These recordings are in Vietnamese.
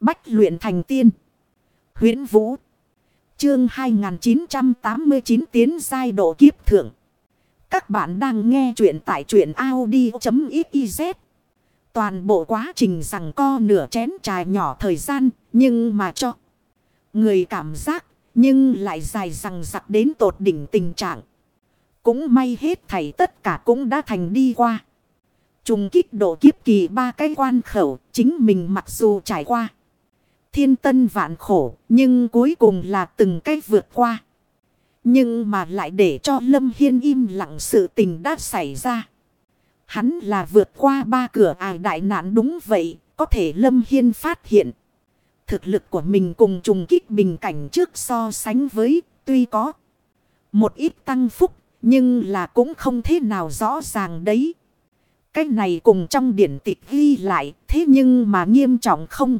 Bách luyện thành tiên. huyễn Vũ. Chương 2989 tiến giai độ kiếp thượng. Các bạn đang nghe truyện tại truyện Audi.xyz. Toàn bộ quá trình rằng co nửa chén trà nhỏ thời gian. Nhưng mà cho. Người cảm giác. Nhưng lại dài rằng giặc đến tột đỉnh tình trạng. Cũng may hết thảy tất cả cũng đã thành đi qua. Trùng kích độ kiếp kỳ ba cái quan khẩu. Chính mình mặc dù trải qua. Thiên tân vạn khổ. Nhưng cuối cùng là từng cái vượt qua. Nhưng mà lại để cho Lâm Hiên im lặng sự tình đã xảy ra. Hắn là vượt qua ba cửa ải đại nạn đúng vậy. Có thể Lâm Hiên phát hiện. Thực lực của mình cùng trùng kích bình cảnh trước so sánh với, tuy có một ít tăng phúc. Nhưng là cũng không thế nào rõ ràng đấy. Cái này cùng trong điển tịch ghi lại, thế nhưng mà nghiêm trọng không.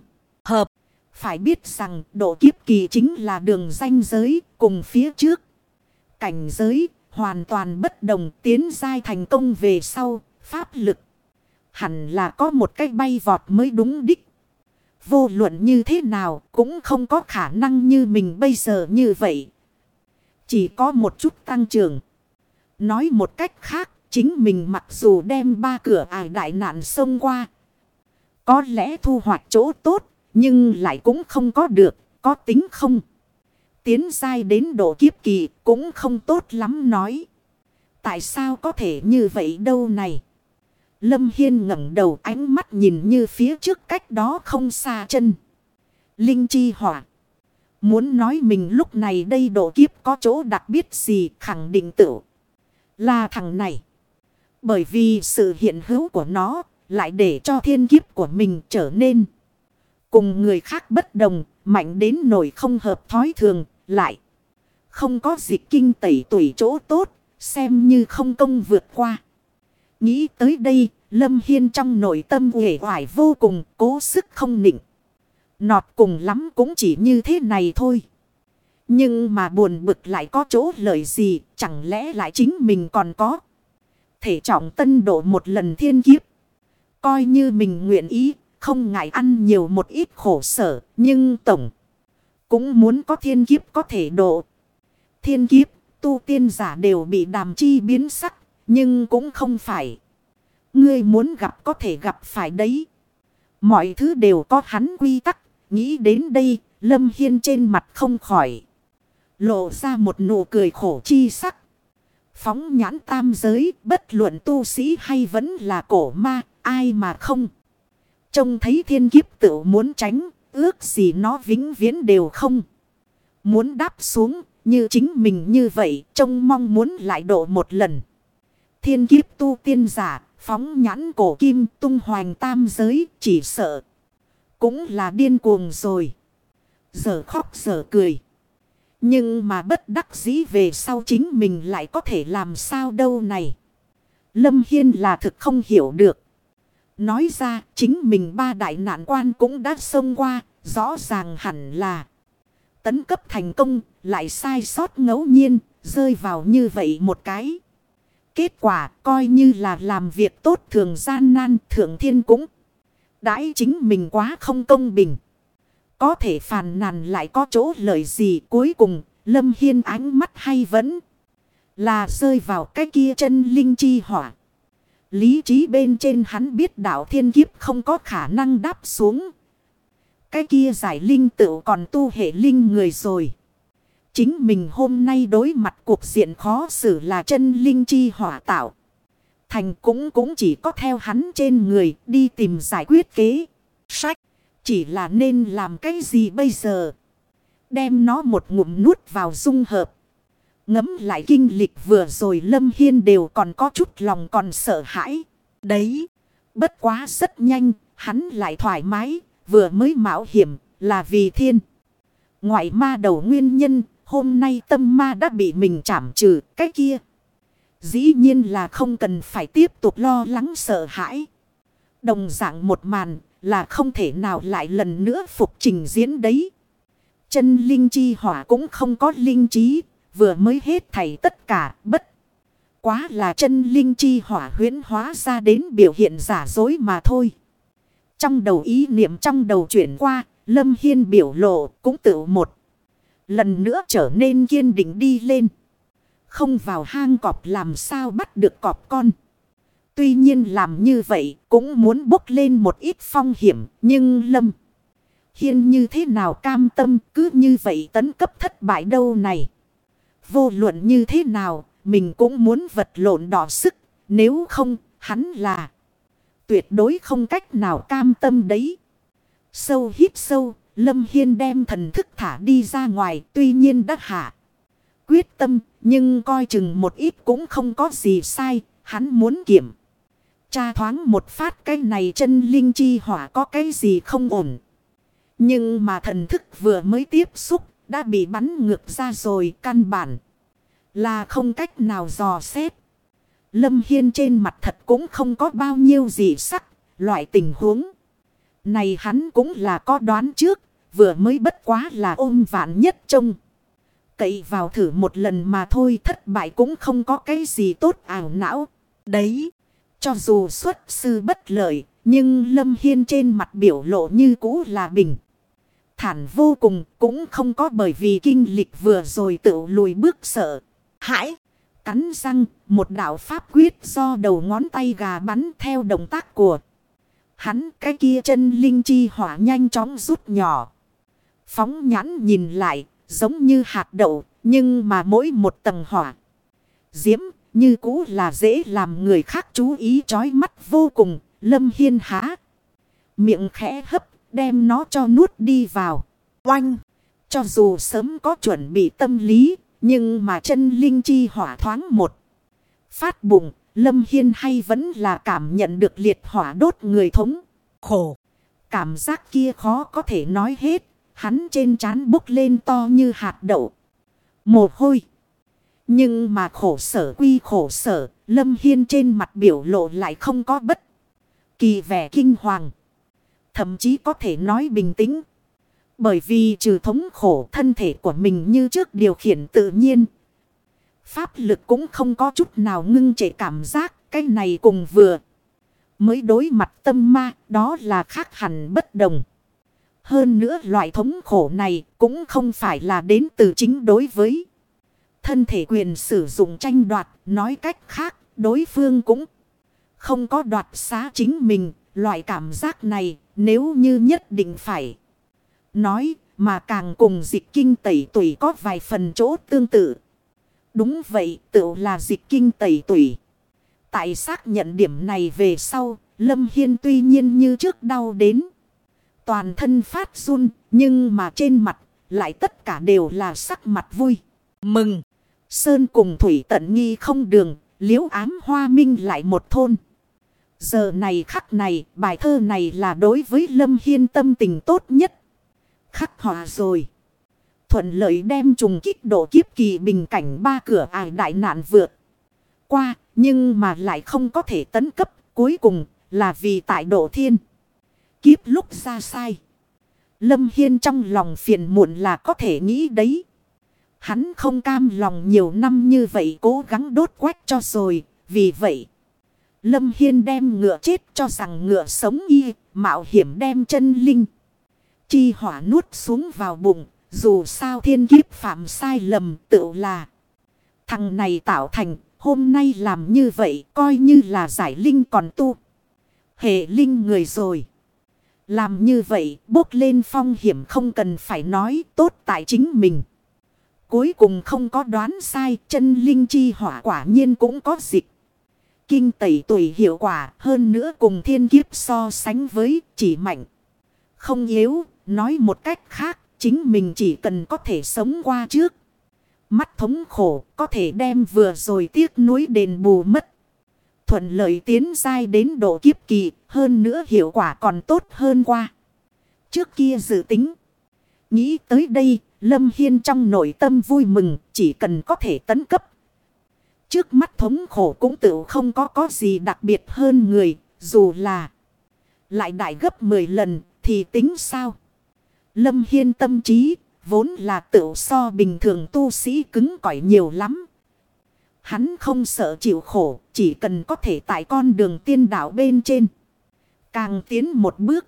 Phải biết rằng độ kiếp kỳ chính là đường danh giới cùng phía trước. Cảnh giới hoàn toàn bất đồng tiến giai thành công về sau, pháp lực. Hẳn là có một cách bay vọt mới đúng đích. Vô luận như thế nào cũng không có khả năng như mình bây giờ như vậy. Chỉ có một chút tăng trưởng. Nói một cách khác, chính mình mặc dù đem ba cửa ải đại nạn xông qua. Có lẽ thu hoạch chỗ tốt, nhưng lại cũng không có được, có tính không. Tiến dai đến độ kiếp kỳ cũng không tốt lắm nói. Tại sao có thể như vậy đâu này? Lâm Hiên ngẩng đầu ánh mắt nhìn như phía trước cách đó không xa chân. Linh chi hỏa. Muốn nói mình lúc này đây độ kiếp có chỗ đặc biệt gì khẳng định tự. Là thằng này. Bởi vì sự hiện hữu của nó lại để cho thiên kiếp của mình trở nên. Cùng người khác bất đồng, mạnh đến nổi không hợp thói thường, lại. Không có dịch kinh tẩy tuổi chỗ tốt, xem như không công vượt qua. Nghĩ tới đây, Lâm Hiên trong nội tâm uể hoài vô cùng, cố sức không nịnh. Nọt cùng lắm cũng chỉ như thế này thôi. Nhưng mà buồn bực lại có chỗ lợi gì, chẳng lẽ lại chính mình còn có. Thể trọng tân độ một lần thiên kiếp. Coi như mình nguyện ý, không ngại ăn nhiều một ít khổ sở, nhưng tổng cũng muốn có thiên kiếp có thể độ. Thiên kiếp, tu tiên giả đều bị đàm chi biến sắc, nhưng cũng không phải. Ngươi muốn gặp có thể gặp phải đấy. Mọi thứ đều có hắn quy tắc, nghĩ đến đây, Lâm Hiên trên mặt không khỏi. Lộ ra một nụ cười khổ chi sắc. Phóng nhãn tam giới, bất luận tu sĩ hay vẫn là cổ ma, ai mà không. Trông thấy thiên kiếp tự muốn tránh, ước gì nó vĩnh viễn đều không. Muốn đáp xuống, như chính mình như vậy, trông mong muốn lại độ một lần. Thiên kiếp tu tiên giả, phóng nhãn cổ kim tung hoành tam giới, chỉ sợ. Cũng là điên cuồng rồi. Giờ khóc giờ cười. Nhưng mà bất đắc dĩ về sau chính mình lại có thể làm sao đâu này. Lâm Hiên là thực không hiểu được. Nói ra chính mình ba đại nạn quan cũng đã xông qua, rõ ràng hẳn là. Tấn cấp thành công, lại sai sót ngẫu nhiên, rơi vào như vậy một cái. Kết quả coi như là làm việc tốt thường gian nan thượng thiên cũng. Đãi chính mình quá không công bình. Có thể phàn nàn lại có chỗ lợi gì cuối cùng Lâm Hiên ánh mắt hay vẫn là rơi vào cái kia chân linh chi hỏa. Lý trí bên trên hắn biết đạo thiên kiếp không có khả năng đáp xuống. Cái kia giải linh tự còn tu hệ linh người rồi. Chính mình hôm nay đối mặt cuộc diện khó xử là chân linh chi hỏa tạo. Thành cũng cũng chỉ có theo hắn trên người đi tìm giải quyết kế. Sách. Chỉ là nên làm cái gì bây giờ? Đem nó một ngụm nuốt vào dung hợp. Ngấm lại kinh lịch vừa rồi Lâm Hiên đều còn có chút lòng còn sợ hãi. Đấy. Bất quá rất nhanh. Hắn lại thoải mái. Vừa mới mạo hiểm là vì thiên. Ngoại ma đầu nguyên nhân. Hôm nay tâm ma đã bị mình chảm trừ. Cái kia. Dĩ nhiên là không cần phải tiếp tục lo lắng sợ hãi. Đồng dạng một màn là không thể nào lại lần nữa phục trình diễn đấy. Chân linh chi hỏa cũng không có linh trí, vừa mới hết thảy tất cả bất. Quá là chân linh chi hỏa huyến hóa ra đến biểu hiện giả dối mà thôi. Trong đầu ý niệm trong đầu chuyển qua, Lâm Hiên biểu lộ cũng tự một. Lần nữa trở nên kiên định đi lên. Không vào hang cọp làm sao bắt được cọp con. Tuy nhiên làm như vậy cũng muốn bốc lên một ít phong hiểm. Nhưng Lâm Hiên như thế nào cam tâm cứ như vậy tấn cấp thất bại đâu này. Vô luận như thế nào, mình cũng muốn vật lộn đỏ sức. Nếu không, hắn là tuyệt đối không cách nào cam tâm đấy. Sâu hít sâu, Lâm Hiên đem thần thức thả đi ra ngoài, tuy nhiên đã hạ. Quyết tâm, nhưng coi chừng một ít cũng không có gì sai. Hắn muốn kiểm. Cha thoáng một phát cái này chân linh chi hỏa có cái gì không ổn. Nhưng mà thần thức vừa mới tiếp xúc đã bị bắn ngược ra rồi, căn bản. Là không cách nào dò xét. Lâm Hiên trên mặt thật cũng không có bao nhiêu gì sắc. Loại tình huống. Này hắn cũng là có đoán trước. Vừa mới bất quá là ôm vạn nhất trông. Cậy vào thử một lần mà thôi, thất bại cũng không có cái gì tốt ảo não. Đấy. Cho dù xuất sư bất lợi. Nhưng Lâm Hiên trên mặt biểu lộ như cũ là bình. Thản vô cùng cũng không có bởi vì kinh lịch vừa rồi tự lùi bước sợ. Hãi. Cắn răng một đạo pháp quyết do đầu ngón tay gà bắn theo động tác của. Hắn cái kia chân linh chi hỏa nhanh chóng rút nhỏ. Phóng nhãn nhìn lại, giống như hạt đậu, nhưng mà mỗi một tầng hỏa. Diễm, như cũ là dễ làm người khác chú ý chói mắt vô cùng, lâm hiên há. Miệng khẽ hấp, đem nó cho nuốt đi vào. Oanh! Cho dù sớm có chuẩn bị tâm lý, nhưng mà chân linh chi hỏa thoáng một. Phát bụng, lâm hiên hay vẫn là cảm nhận được liệt hỏa đốt người thống. Khổ! Cảm giác kia khó có thể nói hết. Hắn trên trán bốc lên to như hạt đậu. Mồ hôi. Nhưng mà khổ sở quy khổ sở. Lâm Hiên trên mặt biểu lộ lại không có bất. Kỳ vẻ kinh hoàng. Thậm chí có thể nói bình tĩnh. Bởi vì trừ thống khổ thân thể của mình như trước điều khiển tự nhiên. Pháp lực cũng không có chút nào ngưng trệ cảm giác. Cái này cùng vừa. Mới đối mặt tâm ma đó là khác hẳn bất đồng. Hơn nữa loại thống khổ này cũng không phải là đến từ chính đối với thân thể quyền sử dụng tranh đoạt. Nói cách khác, đối phương cũng không có đoạt xá chính mình. Loại cảm giác này nếu như nhất định phải nói mà càng cùng dịch kinh tẩy tủy có vài phần chỗ tương tự. Đúng vậy, tự là dịch kinh tẩy tủy Tại xác nhận điểm này về sau, Lâm Hiên tuy nhiên như trước đau đến. Toàn thân phát run, nhưng mà trên mặt lại tất cả đều là sắc mặt vui. Mừng! Sơn cùng Thủy tận nghi không đường, liễu ám hoa minh lại một thôn. Giờ này khắc này, bài thơ này là đối với Lâm Hiên tâm tình tốt nhất. Khắc hòa rồi. Thuận lợi đem trùng kích độ kiếp kỳ bình cảnh ba cửa ải đại nạn vượt. Qua, nhưng mà lại không có thể tấn cấp, cuối cùng là vì tại độ thiên kiếp lúc ra sai. Lâm Hiên trong lòng phiền muộn là có thể nghĩ đấy. Hắn không cam lòng nhiều năm như vậy cố gắng đốt quách cho rồi. Vì vậy, Lâm Hiên đem ngựa chết cho rằng ngựa sống y, mạo hiểm đem chân linh. Chi hỏa nuốt xuống vào bụng, dù sao thiên kiếp phạm sai lầm tự là. Thằng này tạo thành, hôm nay làm như vậy coi như là giải linh còn tu. Hệ linh người rồi. Làm như vậy bốc lên phong hiểm không cần phải nói tốt tại chính mình. Cuối cùng không có đoán sai chân linh chi hỏa quả nhiên cũng có dịch. Kinh tẩy tuổi hiệu quả hơn nữa cùng thiên kiếp so sánh với chỉ mạnh. Không yếu, nói một cách khác, chính mình chỉ cần có thể sống qua trước. Mắt thống khổ có thể đem vừa rồi tiếc nuối đền bù mất thuận lợi tiến dai đến độ kiếp kỳ, hơn nữa hiệu quả còn tốt hơn qua. Trước kia dự tính. Nghĩ tới đây, Lâm Hiên trong nội tâm vui mừng, chỉ cần có thể tấn cấp. Trước mắt thống khổ cũng tự không có có gì đặc biệt hơn người, dù là lại đại gấp 10 lần thì tính sao. Lâm Hiên tâm trí, vốn là tự so bình thường tu sĩ cứng cỏi nhiều lắm, Hắn không sợ chịu khổ, chỉ cần có thể tại con đường tiên đạo bên trên. Càng tiến một bước,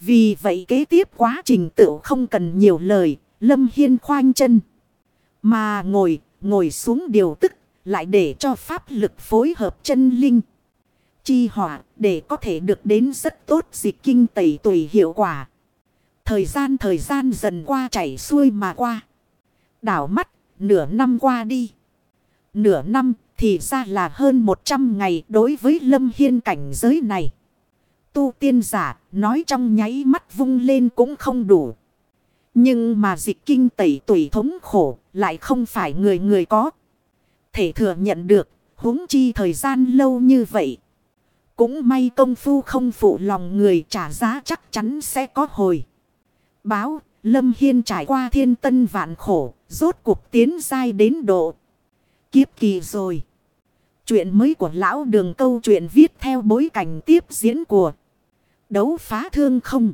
Vì vậy kế tiếp quá trình tự không cần nhiều lời, Lâm Hiên khoanh chân. Mà ngồi, ngồi xuống điều tức, lại để cho pháp lực phối hợp chân linh. Chi hỏa, để có thể được đến rất tốt dịch kinh tẩy tùy hiệu quả. Thời gian thời gian dần qua chảy xuôi mà qua. Đảo mắt, nửa năm qua đi. Nửa năm thì ra là hơn 100 ngày đối với lâm hiên cảnh giới này. Tu tiên giả nói trong nháy mắt vung lên cũng không đủ. Nhưng mà dịch kinh tẩy tùy thống khổ lại không phải người người có. Thể thừa nhận được huống chi thời gian lâu như vậy. Cũng may công phu không phụ lòng người trả giá chắc chắn sẽ có hồi. Báo, Lâm Hiên trải qua thiên tân vạn khổ, rốt cuộc tiến dai đến độ. Kiếp kỳ rồi. Chuyện mới của lão đường câu chuyện viết theo bối cảnh tiếp diễn của đấu phá thương không.